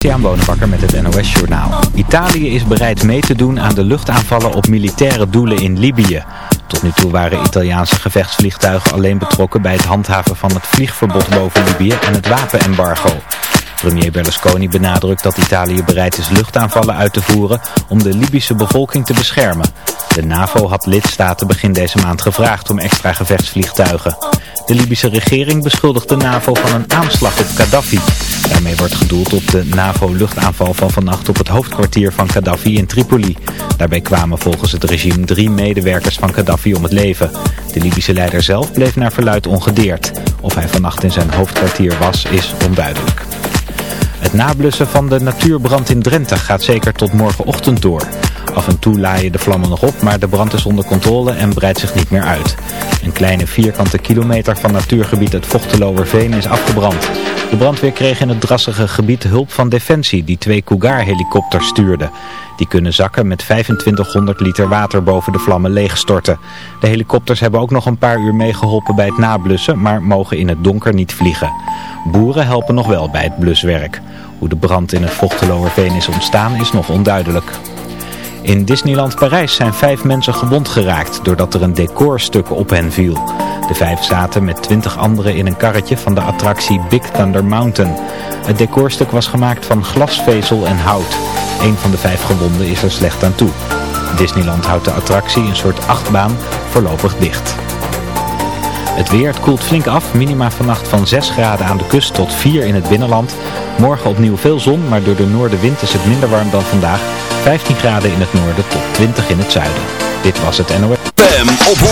Christian Bonenbakker met het NOS Journaal. Italië is bereid mee te doen aan de luchtaanvallen op militaire doelen in Libië. Tot nu toe waren Italiaanse gevechtsvliegtuigen alleen betrokken bij het handhaven van het vliegverbod boven Libië en het wapenembargo. Premier Berlusconi benadrukt dat Italië bereid is luchtaanvallen uit te voeren om de Libische bevolking te beschermen. De NAVO had lidstaten begin deze maand gevraagd om extra gevechtsvliegtuigen. De Libische regering beschuldigt de NAVO van een aanslag op Gaddafi. Daarmee wordt gedoeld op de NAVO-luchtaanval van vannacht op het hoofdkwartier van Gaddafi in Tripoli. Daarbij kwamen volgens het regime drie medewerkers van Gaddafi om het leven. De Libische leider zelf bleef naar verluid ongedeerd. Of hij vannacht in zijn hoofdkwartier was, is onduidelijk. Het nablussen van de natuurbrand in Drenthe gaat zeker tot morgenochtend door. Af en toe laaien de vlammen nog op, maar de brand is onder controle en breidt zich niet meer uit. Een kleine vierkante kilometer van natuurgebied het Vochteloverveen is afgebrand. De brandweer kreeg in het drassige gebied hulp van Defensie die twee Cougar-helikopters stuurde. Die kunnen zakken met 2500 liter water boven de vlammen leegstorten. De helikopters hebben ook nog een paar uur meegeholpen bij het nablussen, maar mogen in het donker niet vliegen. Boeren helpen nog wel bij het bluswerk. Hoe de brand in het Vochteloverveen is ontstaan is nog onduidelijk. In Disneyland Parijs zijn vijf mensen gewond geraakt doordat er een decorstuk op hen viel. De vijf zaten met twintig anderen in een karretje van de attractie Big Thunder Mountain. Het decorstuk was gemaakt van glasvezel en hout. Een van de vijf gewonden is er slecht aan toe. Disneyland houdt de attractie, een soort achtbaan, voorlopig dicht. Het weer, koelt flink af. Minima vannacht van 6 graden aan de kust tot 4 in het binnenland. Morgen opnieuw veel zon, maar door de noordenwind is het minder warm dan vandaag. 15 graden in het noorden tot 20 in het zuiden. Dit was het NOS. FM op 106.9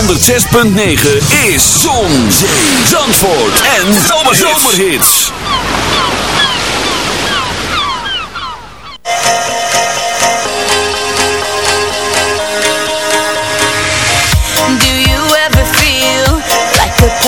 is Zon, Zee, Zandvoort en Zomerhits.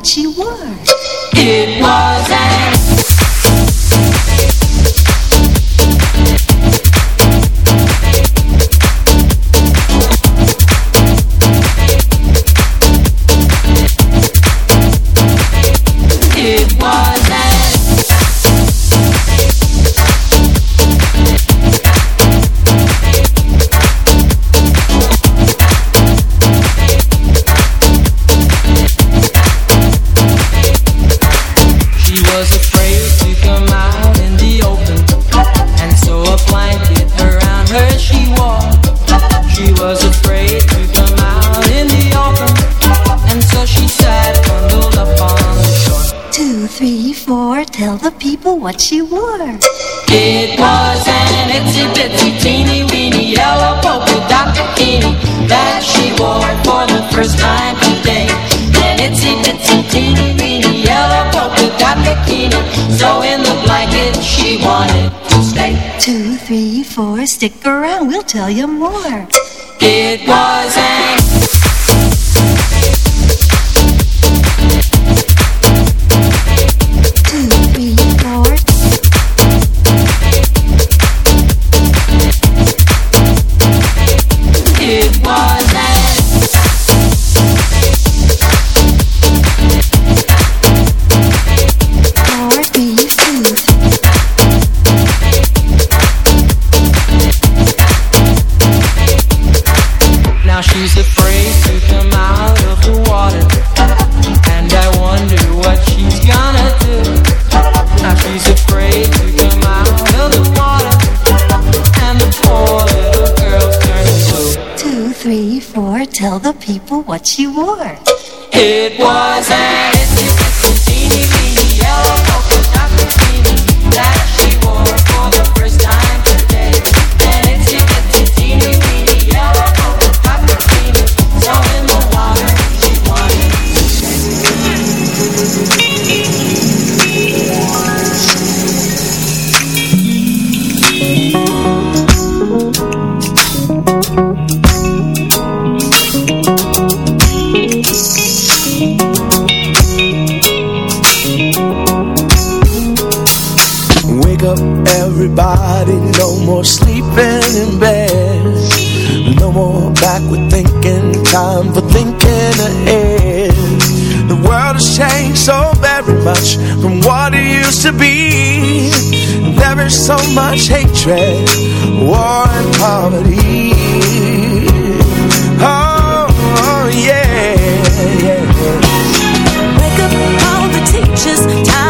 what she wore. Itsy teeny weeny yellow polka dot bikini that she wore for the first time today. An itsy bitsy teeny weeny yellow polka dot bikini, so in the blanket she wanted to stay. Two, three, four, stick around, we'll tell you more. It was an what she wore. It was an so very much from what it used to be There is so much hatred, war and poverty Oh, oh yeah, yeah. Wake up all the teachers, time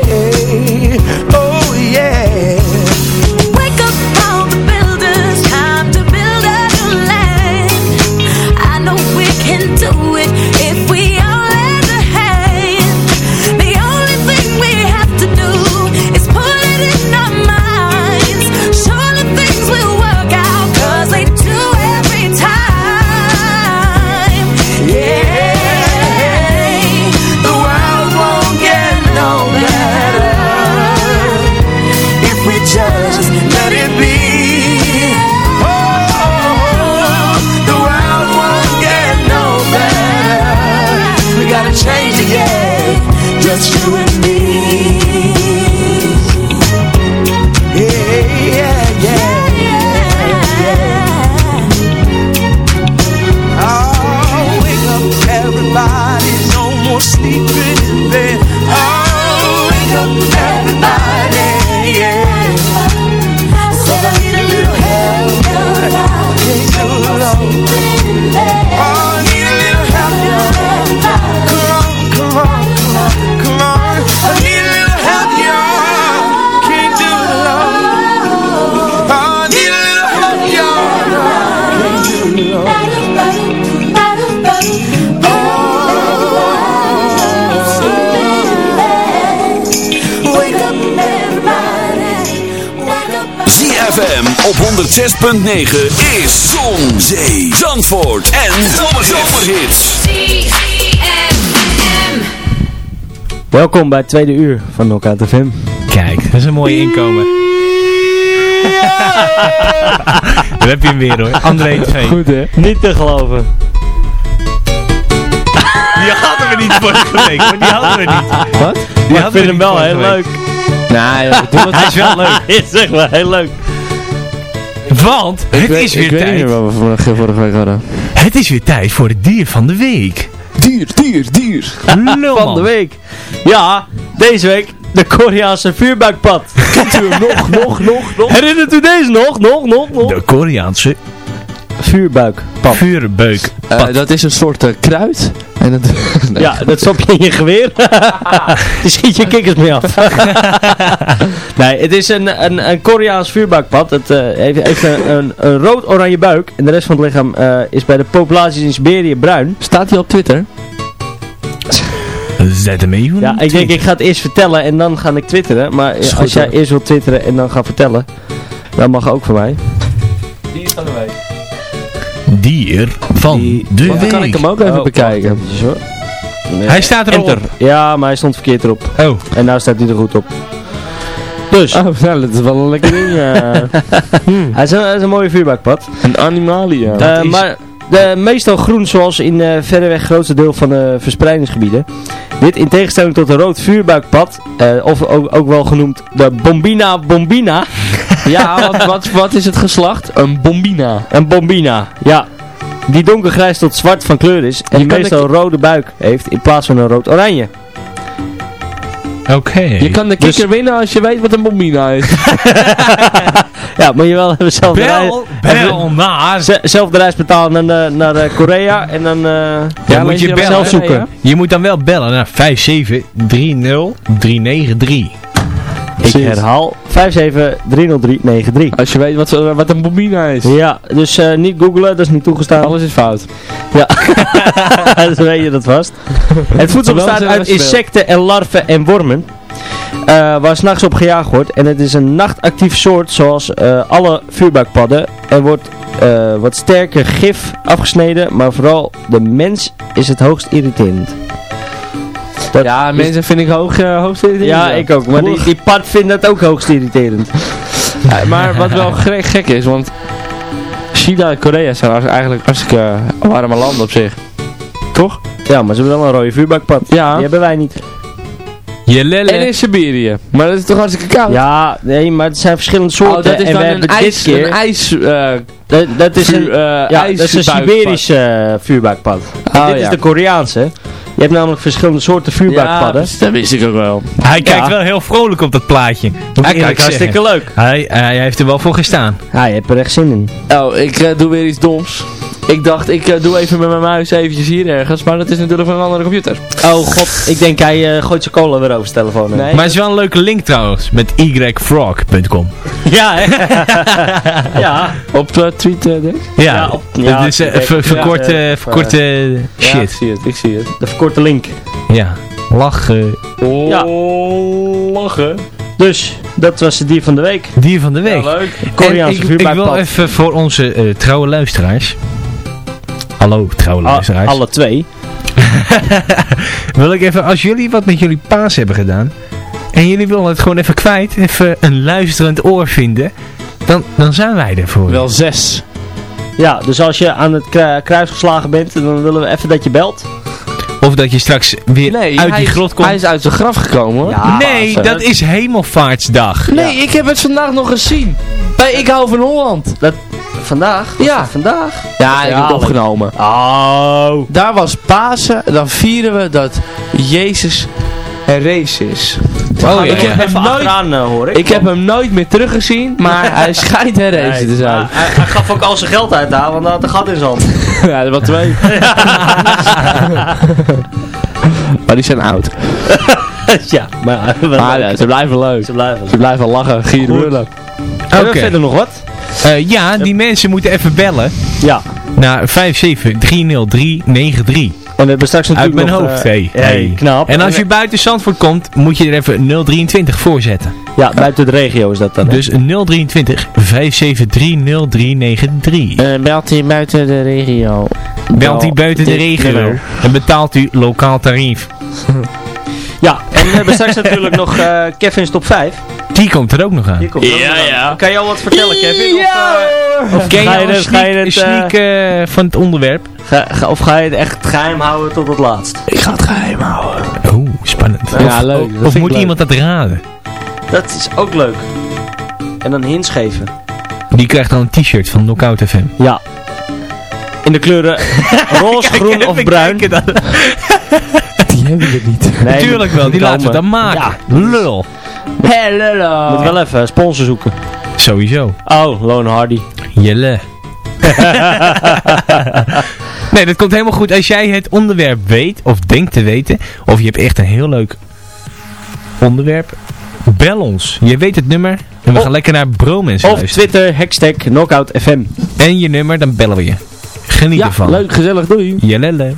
we just let it be. Oh, the world won't get no better. We gotta change it, yeah Just you and me. Op 106.9 is Zon, Zee, Zandvoort en Zomerhits. Welkom bij het tweede uur van Knockout FM. Kijk, dat is een mooie inkomen. Daar heb je hem weer hoor. André 2. Goed hè? Niet te geloven. Die hadden we niet vorige week, maar die hadden we niet. Wat? Die ik hadden vind we hem wel heel week. leuk. Nee, Hij is wel leuk. Hij is echt wel heel leuk. Want het is weer tijd. wat we vorige, week hadden. Het is weer tijd voor het dier van de week. Dier, dier, dier. Lulman. Van de week. Ja, deze week de Koreaanse vuurbuikpad. Kent u hem nog, nog, nog, nog? Herinnert u deze nog, nog, nog, nog? De Koreaanse Vuurbuikpad. vuurbeuk. Eh, dat is een soort eh, kruid. En dat, nee. Ja, dat stop je in je geweer. Daar schiet je kikkers mee af. nee, het is een, een, een Koreaans vuurbuikpad. Het eh, heeft, heeft een, een, een rood-oranje buik. En de rest van het lichaam eh, is bij de populaties in Siberië bruin. Staat hij op Twitter? Zet hem even. Ja, ik denk ik ga het eerst vertellen en dan ga ik twitteren. Maar als jij hoor. eerst wilt twitteren en dan gaat vertellen, dan mag ook voor mij. Die is van de week. Dier van Die- de Dan week. kan ik hem ook even Oh, bekijken. Nee. Hij staat erop. Enter. Ja, maar hij stond verkeerd erop. Oh, En nou staat hij er goed op. Dus, Oh, nou, dat is wel een lekker ding. eh. hij, is een, hij is een mooie vuurbuikpad. een animalia. Eh, is- maar de, meestal groen zoals in eh verreweg grootste deel van de verspreidingsgebieden. Dit in tegenstelling tot een rood vuurbuikpad, eh, of ook, ook wel genoemd de Bombina Bombina. ja, wat, wat, wat is het geslacht? Een bombina. Een Bombina, ja. Die donkergrijs tot zwart van kleur is en kan meestal een rode buik heeft in plaats van een rood-oranje. Oké. Je kan de kikker winnen als je weet wat een bombina is. Ja, moet je wel even zelf de reis, Bel, bel naar. ze- zelf de reis betalen naar, de- naar eh, Korea en dan eh, Ja, moet je je bellen. zelf zoeken. Je moet dan wel bellen naar 5730393. Ik herhaal 5730393. Als je weet wat, wat een bombina is. Ja, dus eh, niet googlen, dat is niet toegestaan. Alles is fout. Ja, dan weet je dat vast. Het voedsel bestaat uit insecten en larven en wormen. eh, waar s'nachts op gejaagd wordt. En het is een nachtactief soort zoals eh, alle vuurbuikpadden. Er wordt eh, wat sterker gif afgesneden, maar vooral de mens is het hoogst irriterend. Dat Ja, is- mensen vind ik hoog, uh, hoogst irriterend, Ja, ik ook. Maar die, die pad vindt dat ook hoogst irriterend. Ja, maar wat wel gek, gek is, want China en Korea zijn als- eigenlijk hartstikke warme landen op zich. Toch? Ja, maar ze hebben wel een rode vuurbuikpad. Ja. Die hebben wij niet. Je lelle. En in Siberië. Maar dat is toch hartstikke koud? Ja, nee, maar het zijn verschillende soorten. Oh, dat is en dan we een hebben ijs, dit keer... een ijs, eh, dat, dat is een, eh, ja, dat is een. Siberische eh, vuurbuikpad. Oh, dit ja. is de Koreaanse. Je hebt namelijk verschillende soorten vuurbuikpadden. Ja, dat wist ik ook wel. Hij kijkt Ja. wel heel vrolijk op dat plaatje. Hij kijkt hartstikke leuk. Hij, hij heeft er wel voor gestaan. Ja, je hebt er echt zin in. Oh, ik eh, doe weer iets doms. Ik dacht, ik eh, doe even met mijn muis eventjes hier ergens, maar dat is natuurlijk van een andere computer. Oh god, ik denk hij gooit zijn cola weer over zijn telefoon. Nee. Maar het is wel een leuke link trouwens. Met yfrog.com. Ja, hè? ja. Op uh, tweet, eh, denk ik? Ja, Ja, op- ja, ver- ja, verkorte, eh, verkorte Ja, ik shit. zie het, ik zie het. De verkorte link. Ja. Lachen. Ja. lachen. Dus, dat was het dier van de week. Dier van de week. leuk. Koreaanse En ik, ik wil even voor onze eh, trouwe luisteraars. Hallo trouwe A- luisteraars. alle twee. Wil ik even, als jullie wat met jullie paas hebben gedaan. En jullie willen het gewoon even kwijt. Even een luisterend oor vinden. Dan, dan zijn wij er voor. Wel zes. Ja, dus als je aan het kru- kruis geslagen bent, dan willen we even dat je belt. Of dat je straks weer Nee, uit die grot komt. Hij is uit zijn graf gekomen hoor. Ja, nee, dat is hemelvaartsdag. Nee, ik heb het vandaag nog gezien. Bij Ik hou van Holland. Dat, vandaag? Was Ja. dat vandaag? Ja, ik heb het opgenomen. Oh. Daar was Pasen, dan vieren we dat Jezus herrees is. Oh, ik ja. heb hem Even nooit, eh, hoor ik. ik heb hem nooit meer teruggezien, maar hij schijnt herrezen te Nee, zijn. hij, hij gaf ook al zijn geld uit daar, want hij had een gat in zijn hand. Ja, er waren twee. maar die zijn oud. ja, maar, Maar ja, ze blijven leuk. ze blijven. Ze blijven lachen, gieren, Oké. we verder nog wat? Eh, ja, die mensen moeten even bellen Ja. naar 5730393. En we hebben straks Uit natuurlijk mijn nog, hoofd, eh, hey. hey, knap. En als je buiten Zandvoort komt, moet je er even 023 voor zetten. Ja, buiten de regio is dat dan. hè? Dus 023 5730393. Uh, belt u buiten de regio. Belt u buiten de regio en betaalt u lokaal tarief. Ja, en we hebben straks natuurlijk nog eh Kevin's top 5. Die komt er ook nog aan. Die komt er ook Ja, nog aan. ja. Kan je al wat vertellen, Kevin? Of, Ja! eh, of Ken je ga al je een je sneak, het, sneak, eh, eh, van het onderwerp? ga- ga- of ga je het echt geheim houden tot het laatst? Ik ga het geheim houden. Oeh, spannend. Ja, of leuk. of- of moet leuk. iemand dat raden? Dat is ook leuk. En dan hints geven. Die krijgt dan een t-shirt van Knockout FM. Ja. In de kleuren roze, groen of bruin. Hebben we niet. Nee, Natuurlijk wel, die komen. laten we dan maken. Lul. Hello. Moet wel even sponsor zoeken. Sowieso. Oh, Lone Hardy. Jelle. nee, dat komt helemaal goed. Als jij het onderwerp weet, of denkt te weten, of je hebt echt een heel leuk onderwerp, bel ons. Je weet het nummer en we Of- gaan lekker naar Bromens Of luisteren. Twitter, hashtag Knockout FM. En je nummer, dan bellen we je. Geniet Ja, ervan. leuk, gezellig, doei. Jelle.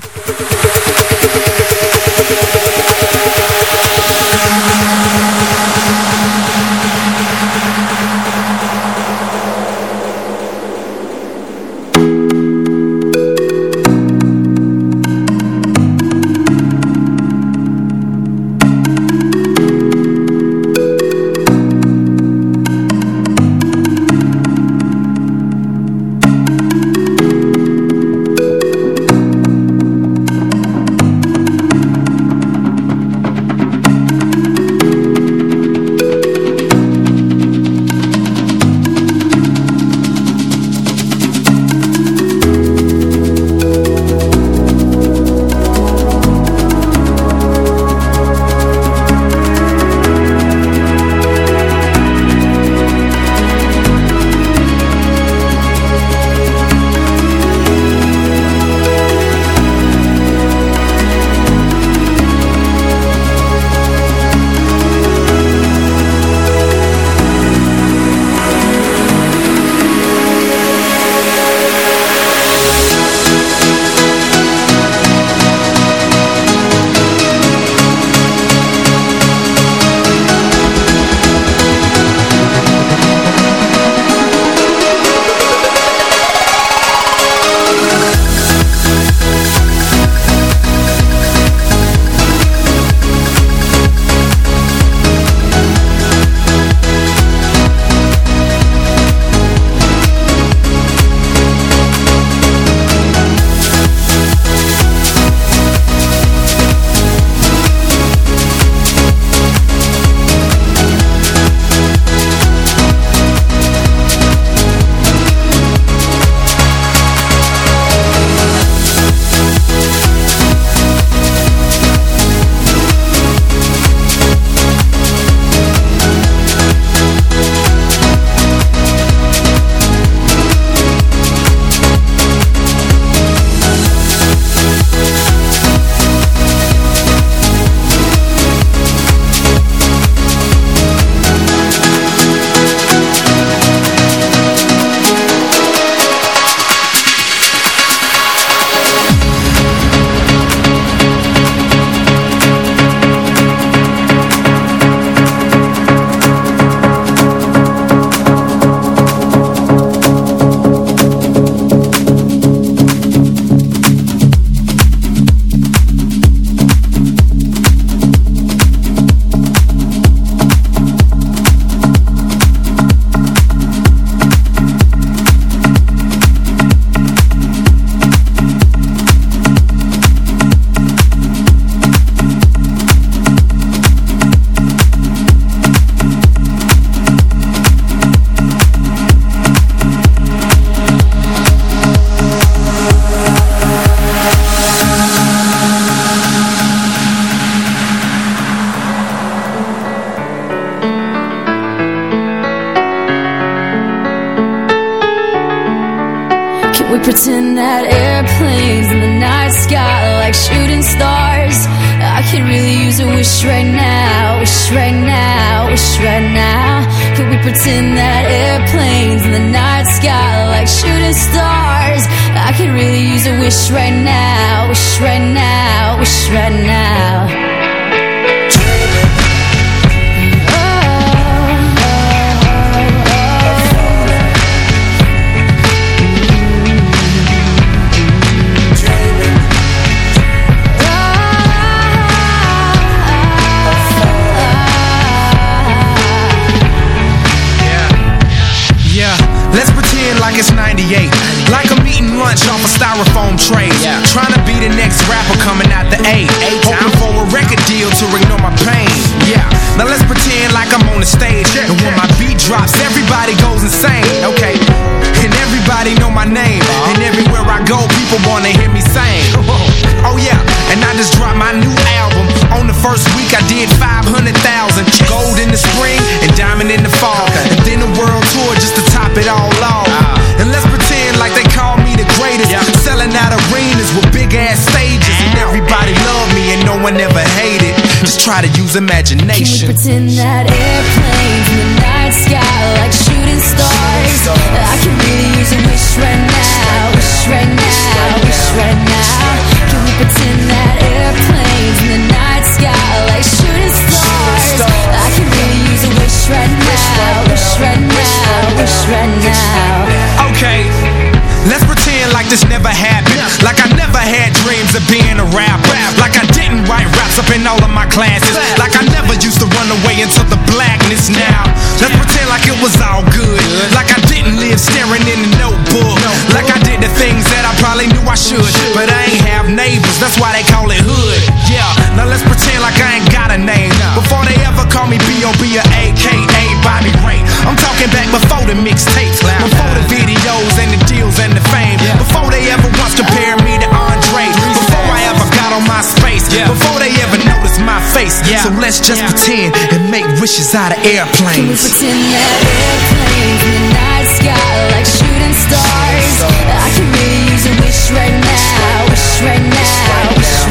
Like it's 98. Like I'm eating lunch off a styrofoam tray. Yeah. Trying to be the next rapper coming out the A. Hoping for a record deal to ignore my pain. Yeah. Now let's pretend like I'm on the stage. And when my beat drops, everybody goes insane. Okay. And everybody know my name. Uh-huh. And everywhere I go, people wanna hear me sing. Oh yeah. And I just dropped my new album. On the first week, I did 500,000. Gold in the spring and diamond in the fall. And then the world tour just to top it all one ever hated. Just try to use imagination. Can we pretend that airplanes in the night sky like shooting stars? I can really use a wish right now, wish right now, wish right now. Can we pretend that airplanes in the night sky like shooting stars? I can really use a wish right now, wish right now, wish right now. Okay, let's pretend like this never happened. Like I never had dreams of being a rapper. Like I didn't write raps up in all of my classes. Like I never used to run away into the blackness now. Let's pretend like it was all good. Like I didn't live staring in a notebook. Like I did the things that I probably knew I should. But I ain't have neighbors, that's why they call it hood. Yeah, now let's pretend like I ain't got a name. Before they ever call me B.O.B. or A.K.A. Bobby Ray. I'm talking back before the mixtapes. Before the videos and the deals and the fame. Before they ever once compared me to Andre. Before I ever got on my space. Before they ever noticed my face. So let's just pretend and make wishes out of airplanes Can we airplanes. pretend that airplanes in the night sky like shooting stars? I can really use a wish right now, wish right now, wish right now.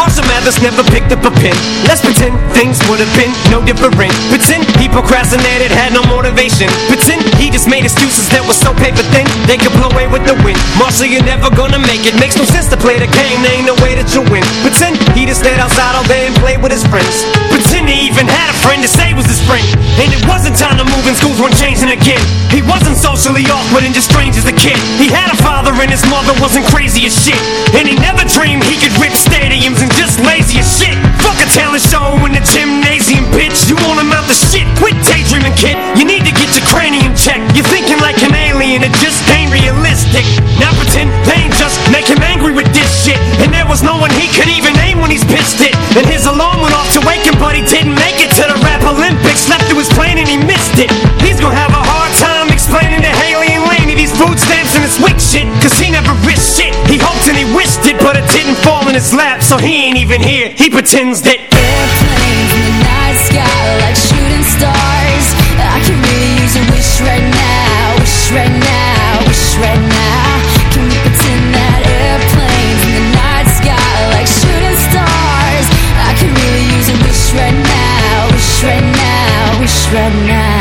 Marshall Mathers never picked up a pen Let's pretend things would have been no different. Pretend he procrastinated, had no motivation. Pretend he just made excuses that were so paper thin They could blow away with the wind. Marshall, you're never gonna make it. Makes no sense to play the game, there ain't no way that you win. Pretend he just stayed outside all day and played with his friends. Pretend he even had a friend to say was his friend. And it wasn't time to move and schools weren't changing again. He wasn't socially awkward and just strange as a kid. He had a father and his mother wasn't crazy as shit. And he never dreamed he could rip stadiums and just lazy as shit. Fuck a talent show in the gymnasium, bitch. You wanna mount the shit, quit daydreaming, kid. You need to get your cranium checked. You're thinking like an alien, it just ain't realistic. Now pretend pain just make him angry with this shit. And there was no one he could even name when he's pitched it. And his alarm went off to wake him, but he didn't make it to the rap Olympics. Slept through his plane and he missed it food stamps and weak shit Cause he never risked shit He hoped and he wished it, but it didn't fall in his lap So he ain't even here, he pretends that Airplanes in the night sky like shooting stars. I can really use a wish right now, wish right now, wish right now. Can we pretend that airplanes in the night sky like shooting stars? I can really use a wish right now, wish right now, wish right now.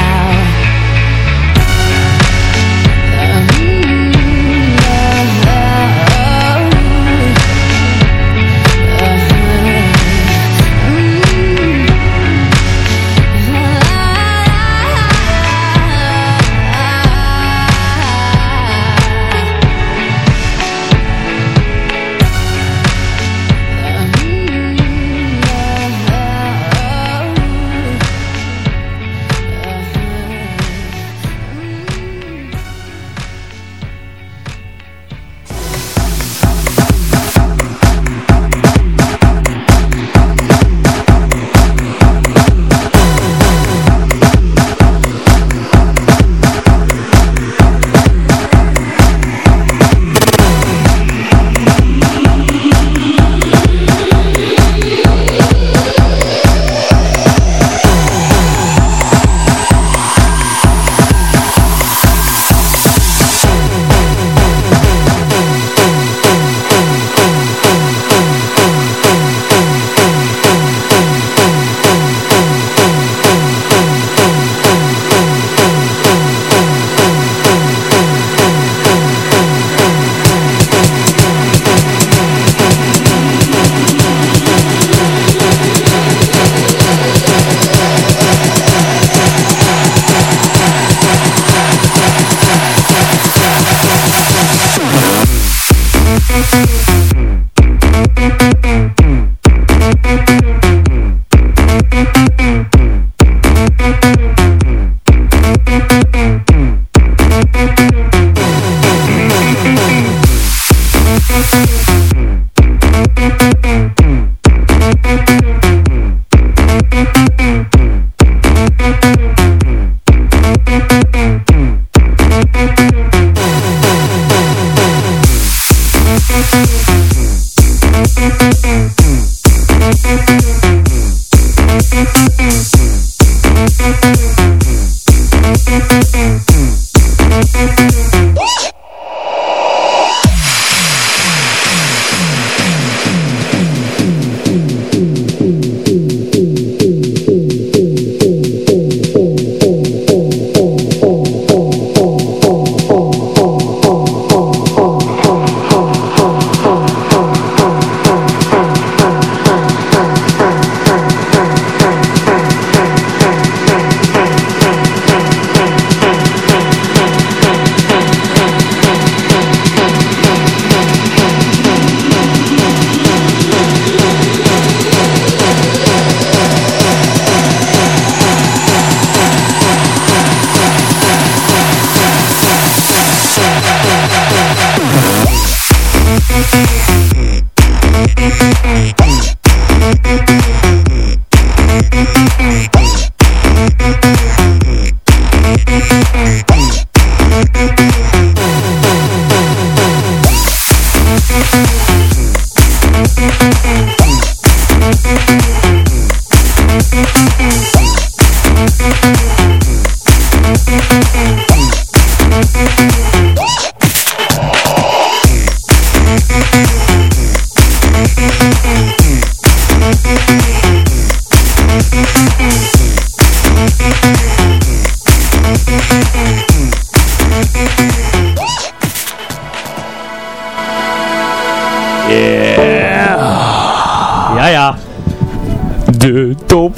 Top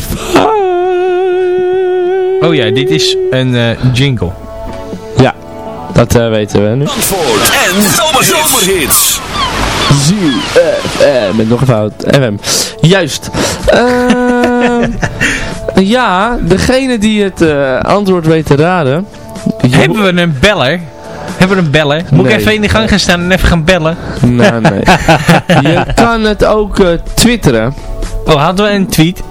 Oh ja, dit is een eh, jingle. Ja, dat eh, weten we nu. Zandvoort en Zomerhits. ZFM, met nog een fout. FM. Juist. Ehm, ja, degene die het eh, antwoord weet te raden. Hebben we een beller? Hebben we een beller? Moet ik even in de gang gaan staan en even gaan bellen? Nee, nee. Je kan het ook eh, twitteren. Oh, hadden we een tweet?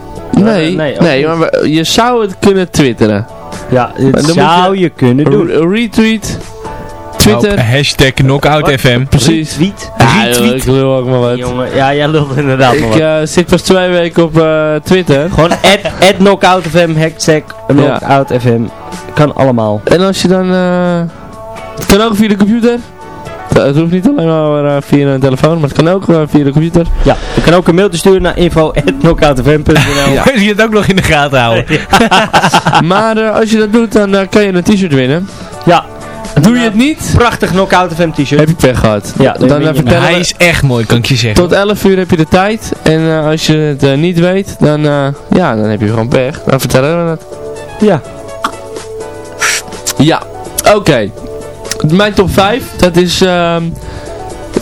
Nee, nee, maar je zou het kunnen twitteren. Ja, dat zou je, kunnen doen. Re- retweet, Twitter, Oh, hashtag KnockoutFM. precies. Tweet. Ja, ik lul ook maar wat. Jongen, ja, jij lult inderdaad Ik eh, zit pas twee weken op eh, Twitter. Gewoon at, at knockoutfm, hashtag knockoutfm. Kan allemaal. En als je dan... eh het kan ook via de computer. Het hoeft niet alleen maar eh, via een telefoon, maar het kan ook eh, via de computer. Ja, je kan ook een mailtje sturen naar info at knockoutfm.nl. Ja. Kun je het ook nog in de gaten houden? maar eh, als je dat doet, dan kan je een t-shirt winnen. Ja. Doe je het niet, Prachtig Knockout FM t-shirt. heb je pech gehad. Ja, dan dan vertellen Hij is echt mooi, kan ik je zeggen. Tot 11 uur heb je de tijd. En eh, als je het niet weet, dan, eh, ja, dan heb je gewoon pech. Dan vertellen we het. Ja. Ja, oké. Mijn top 5, dat is... ehm,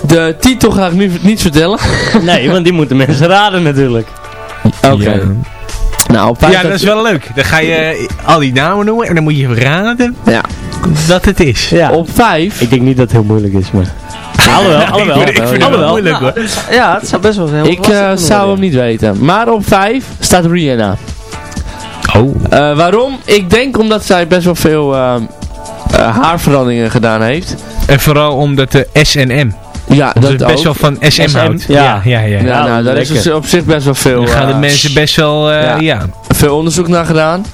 de titel ga ik nu niet vertellen. Nee, want die moeten mensen raden natuurlijk. Oké. Ja. Nou, op 5 Ja, dat is wel leuk. Dan ga je eh, al die namen noemen en dan moet je raden Ja. dat het is. Ja. Op 5... Ik denk niet dat het heel moeilijk is, maar... Alhoewel, alhoewel. Ik vind het wel moeilijk hoor. Ja, het zou best wel heel Ik eh, zou hem niet weten. Maar op 5 staat Rihanna. Oh. Eh, waarom? Ik denk omdat zij best wel veel ehm, eh, haarveranderingen gedaan heeft. En vooral omdat de SNM. Ja, Dat is best ook. wel van SM, SM, houdt. ja. ja, ja. ja. Nou, daar is lekker. op zich best wel veel, Dan gaan de eh, mensen best wel, eh, ja. ja. veel onderzoek naar gedaan.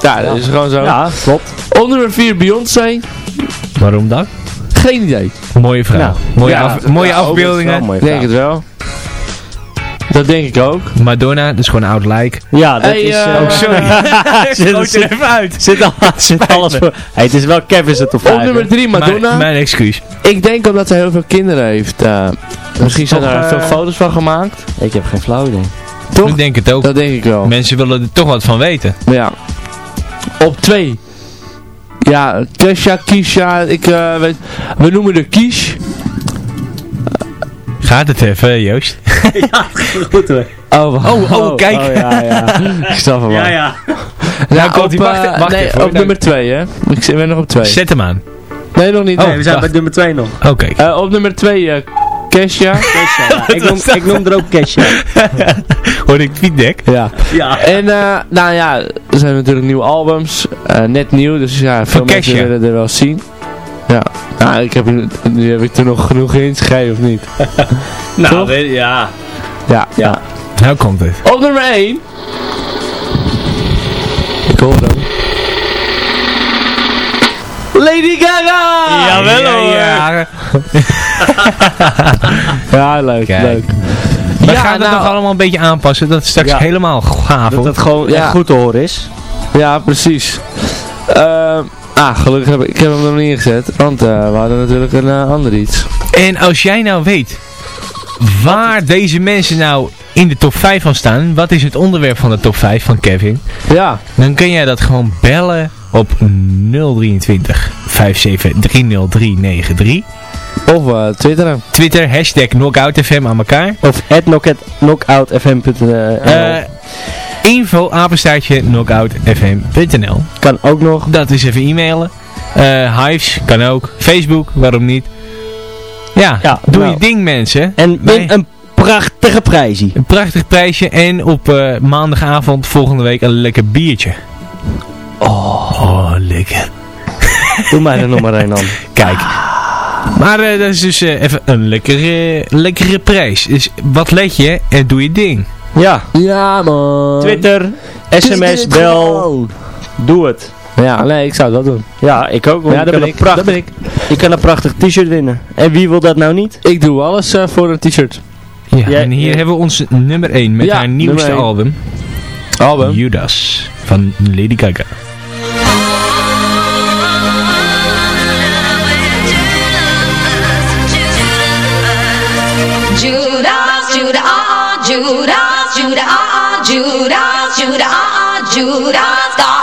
Ja, dat is gewoon zo. Ja, klopt. Op nummer 4 Beyoncé. Waarom dan? Geen idee. Mooie vrouw. Nou, mooie ja, af- mooie afbeeldingen. Ik denk het wel. Dat denk ik ook. Madonna, dat is gewoon een oud lijk. Ja, dat Hey, is... eh, eh, oh, sorry. zit, Schoot er zit, even uit. zit, al, zit alles voor... Hey, het is wel Kevin zit op Op nummer hè? 3 Madonna. Mijn, mijn excuus. Ik denk omdat ze heel veel kinderen heeft. eh, misschien zijn er veel foto's van gemaakt. Ik heb geen flauw idee. Toch? Ik denk het ook. Dat denk ik wel. Mensen willen er toch wat van weten. Ja. Op 2. Ja, Kesha, Kisha, ik eh, weet, we noemen de Kish. Gaat het even, Joost? Goed hoor. Oh, Oh, oh, kijk. Oh, ja, ja. ik snap hem ja, wel. ja. Ja, komt op, ie. Wacht, eh, wacht nee, even, op nummer 2 hè. Ik zit- ben nog op 2. Zet hem aan. Nee, nog niet. Nee, nee. we zijn wacht. bij nummer 2 nog. Oké. Eh, op nummer 2 eh Kesha. Ja, ik, noem, ik noem er ook Kesha. Hoor ik feedback? ja. Ja. En eh, nou ja, er zijn natuurlijk nieuwe albums. eh, net nieuw, dus ja, veel Van mensen Kesha. willen er wel zien. Ja. Nou, ik heb, nu- heb ik er nog genoeg ingeschreven, of niet? Nou, weet- ja. Ja. Ja. Nou komt het. Op nummer 1. Ik hoor hem. Lady Gaga! Jawel, ja, hoor. ja. Ja, leuk, Kijk. leuk. We Ja, gaan het nou- nog allemaal een beetje aanpassen. Dat het straks Ja. helemaal gaaf Dat het gewoon Ja. echt goed te horen is. Ja, precies. Eh, ah, gelukkig heb ik, ik heb hem er nog niet ingezet, want eh, we hadden natuurlijk een eh, ander iets. En als jij nou weet waar deze mensen nou in de top 5 van staan. Wat is het onderwerp van de top 5 van Kevin? Ja, Dan kun jij dat gewoon bellen op 023 57 30393. of eh, twitteren. Twitter, hashtag KnockoutFM aan elkaar. Of at knockoutfm.nl Eh info apenstaartje knockoutfm.nl Kan ook nog. Dat is even e-mailen. Eh Hives kan ook. Facebook, waarom niet? Ja, Ja, doe nou. je ding mensen. En win een prachtige prijzie. Een prachtig prijsje en op eh, maandagavond volgende week een lekker biertje. Oh, lekker. Doe mij er nog maar een dan. Kijk. Maar eh, dat is dus even een lekkere, lekkere prijs. Dus wat let je en doe je ding. Ja. Ja, man. Twitter, sms, bel. Oh. Doe het. Ja, nee, ik zou dat doen. Ja, ik ook. wel. ja, dat ben ik. Prachtig, ik. Je kan een prachtig t-shirt winnen. En wie wil dat nou niet? Ik doe alles eh, voor een t-shirt. Ja, en hier hebben we onze nummer 1 met haar nieuwste album. Album? Judas van Lady Gaga. Judas, Judas, Judas. Judah, Judah, Judah, Judah, God.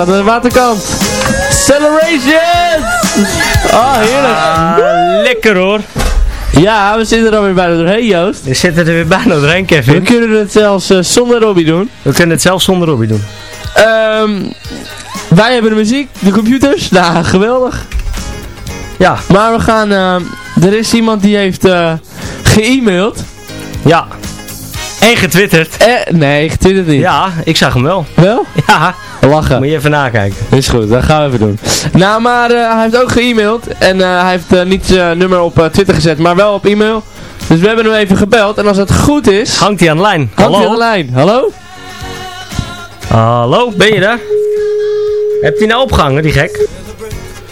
Aan de waterkant. Celebration! Oh, heerlijk. Ah, lekker hoor. Ja, we zitten er alweer bijna doorheen, Joost. We zitten er weer bijna doorheen, Kevin. We kunnen het zelfs eh, zonder Robbie doen. We kunnen het zelfs zonder Robbie doen. Ehm, wij hebben de muziek, de computers. Nou, geweldig. Ja. Maar we gaan... ehm, er is iemand die heeft eh ge-mailed. Ja. En getwitterd. Eh, nee, getwitterd niet. Ja, ik zag hem wel. Wel? Ja. Lachen. Moet je even nakijken. Is goed, dat gaan we even doen. Nou, maar eh, hij heeft ook ge-mailed. En eh, hij heeft eh, niet zijn nummer op Twitter gezet, maar wel op e-mail. Dus we hebben hem even gebeld. En als het goed is... Hangt hij aan de lijn? Hangt hij Hallo? aan de lijn. Hallo? Hallo, ben je daar? Heb je nou opgehangen, die gek?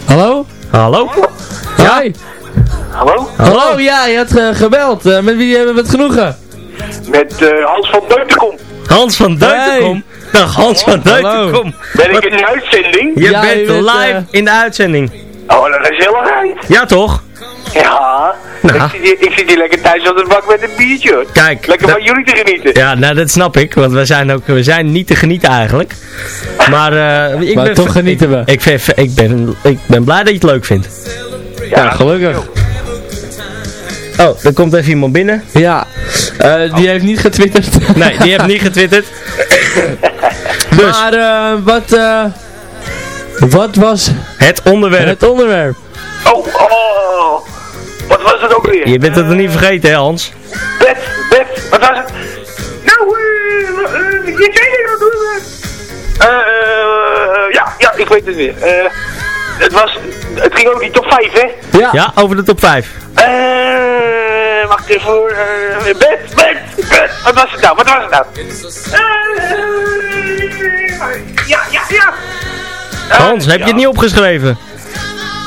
Hallo? Hallo? Ja? Hallo? Hallo, ja, je had eh, gebeld. Met wie hebben we het genoegen? Met eh, Hans van Deutenkom. Hans van Deutenkom? Dag Hans van Deutenkom. Ben ik in de uitzending? Je Ja, bent je bent, live in de uitzending. Oh, dat is gezelligheid. Ja toch? Ja. Nou. Ik, zit hier, ik zit hier lekker thuis op de bak met een biertje. hoor. Kijk. Lekker dat- van jullie te genieten. Ja, nou dat snap ik, want we zijn ook we zijn niet te genieten eigenlijk. Maar, eh, ik Maar ben toch genieten we. Ik, ik, vind- ik, ben, ik ben blij dat je het leuk vindt. Ja, gelukkig. Oh, er komt even iemand binnen. Ja. Eh, die heeft niet getwitterd. Nee, die heeft niet getwitterd. Dus, Maar eh, wat, eh, wat was het onderwerp. het onderwerp? Oh, oh. Wat was het ook weer? Je bent het er niet vergeten, hè Hans? Bed, bed, wat was het? Nou, eh, eh, je zei het al doen. Eh, ja, ja, ik weet het weer. Eh, het was, het ging over die top 5, hè? Ja. Ja, over de top 5. Eh, wacht voor... eh bed, bed, bed. Wat was het nou? Wat was het nou? Eh, ja, ja, ja. Hans, heb je het niet opgeschreven?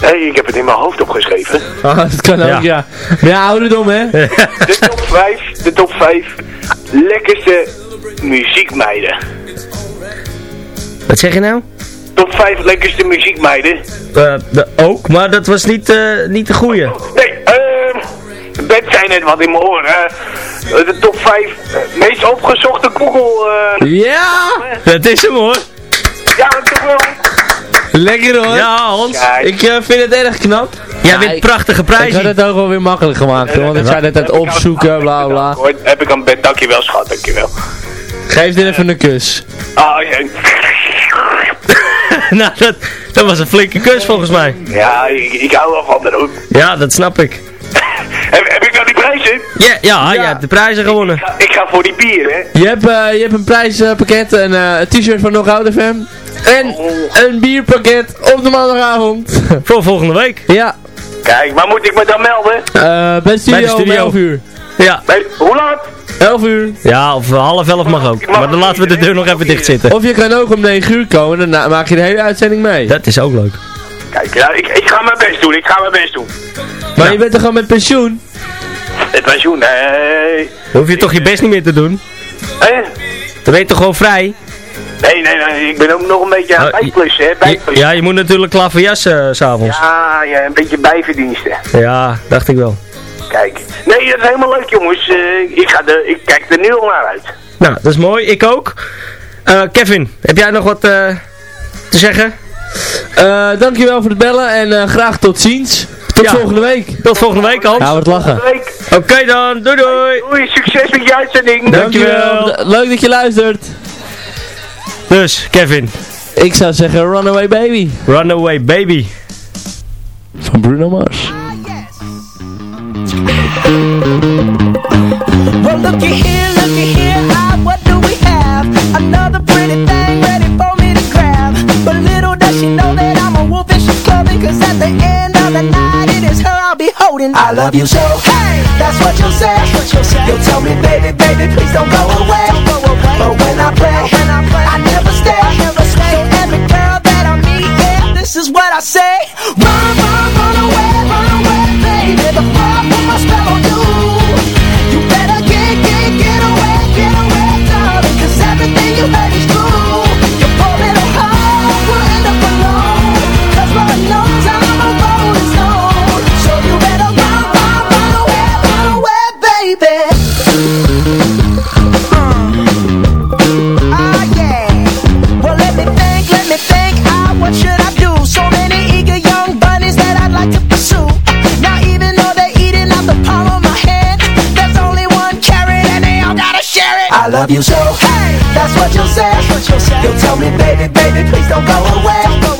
Nee, ik heb het in mijn hoofd opgeschreven. Ah, dat kan ook, Ja. ja. Ja, ouderdom, hè? De top 5, de top 5 lekkerste muziekmeiden. Wat zeg je nou? Top 5 lekkerste muziekmeiden. Eh, de, ook, maar dat was niet, eh, niet de goeie. Nee, Bed zei net wat in mijn oren. eh, de top 5 eh, meest opgezochte Google... eh, Ja! Dat is hem hoor. ja, toch wel. Lekker hoor. Ja, Hans. Kijk. Ik eh, vind het erg knap. Jij Ja, wint prachtige Ik had prijzen. het ook wel weer makkelijk gemaakt, hoor, want ik zei net het ik al- opzoeken, bla bla. Hoor, Heb ik aan bed, dankjewel schat, dankjewel. Geef dit even een kus. Ah, ja. nou, dat, dat was een flinke kus volgens mij. Ja, ik, ik hou wel van hoor. Ja, dat snap ik. Prijzen? Ja, ja, je hebt de prijzen gewonnen. Ik ga, ik ga voor die bier, hè. Je hebt, eh, je hebt een prijspakket, een eh, t-shirt van Knockout FM. En een bierpakket op de maandagavond. Voor volgende week. ja, Kijk, waar moet ik me dan melden? eh bij de studio, Bij de studio. om 11 uur. Ja. Bij, hoe laat? 11 uur. Ja, of half elf mag ook. Maar dan laten we de deur nog even dicht zitten. Of je kan ook om 9 uur komen, dan maak je de hele uitzending mee. Dat is ook leuk. Kijk, ja, ik, ik ga mijn best doen, ik ga mijn best doen. Maar je bent toch gewoon met pensioen? Het pensioen, nee. Dan hoef je toch je best niet meer te doen. Hé? Dan ben je toch gewoon vrij? Nee, nee, nee, ik ben ook nog een beetje aan het Oh, bijplussen, hè. Bijplussen. ja, je moet natuurlijk klaverjassen s s'avonds. Ja, ja, een beetje bijverdiensten. Ja, dacht ik wel. Kijk. Nee, dat is helemaal leuk, jongens. Eh, ik, ga de, ik kijk er nu al naar uit. Nou, dat is mooi. Ik ook. Eh, Kevin, heb jij nog wat eh, te zeggen? Eh, dankjewel voor het bellen en eh, graag tot ziens. Tot Ja. volgende week. Tot volgende week, Hans. Ja, wat lachen. Oké dan, doei doei. Doei, succes met je uitzending. Dankjewel. D- Leuk dat je luistert. Dus, Kevin, Ik zou zeggen Runaway Baby. Runaway Baby. Van Bruno Mars. Well, looky here, looky here, I love you so, hey, that's what you'll say. You'll tell me, baby, baby, please don't go away. Love you so. Hey, that's what you'll say. You'll tell me, baby, baby, please don't go away.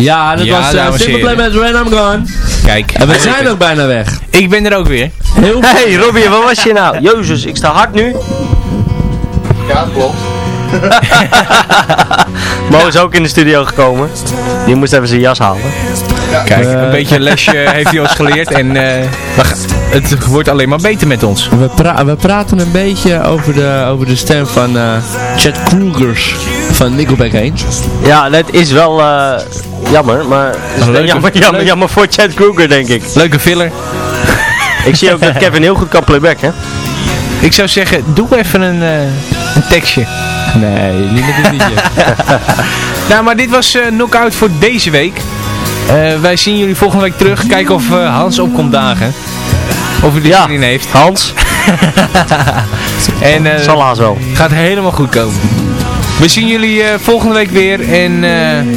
Ja, dat Ja, was uh, dames en Simple Play heren. met When I'm Gone. Kijk. En we zijn ook bijna weg. Ik ben er ook weer. Heel Hey Robbie, waar was je nou? Jezus, ik sta hard nu. Ja, klopt. Mo is ook in de studio gekomen. Die moest even zijn jas halen. Kijk, Eh. een beetje een lesje heeft hij ons geleerd en eh, het wordt alleen maar beter met ons. We, pra we praten een beetje over de, over de stem van eh, Chad Kroegers van Nickelback heen. Ja, dat is wel eh, jammer, maar is leuke- jammer, jammer, jammer voor Chad Kruger, denk ik. Leuke filler. Ik zie ook dat Kevin heel goed kan playback, hè? Ik zou zeggen, doe even een, eh, een tekstje. Nee, niet met een liedje. Nou, maar dit was eh Knockout voor deze week. Eh, wij zien jullie volgende week terug. Kijken of eh, Hans op komt dagen. Of hij er Ja. zin in heeft. Hans, En eh, zal haast wel. het gaat helemaal goed komen. We zien jullie eh, volgende week weer. En eh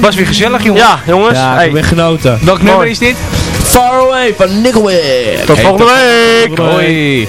was weer gezellig, jongens. Ja, jongens. Ja, ik hey, heb weer genoten. Welk nummer Mooi. is dit? Far Away van Nickelback. tot volgende week. Hoi.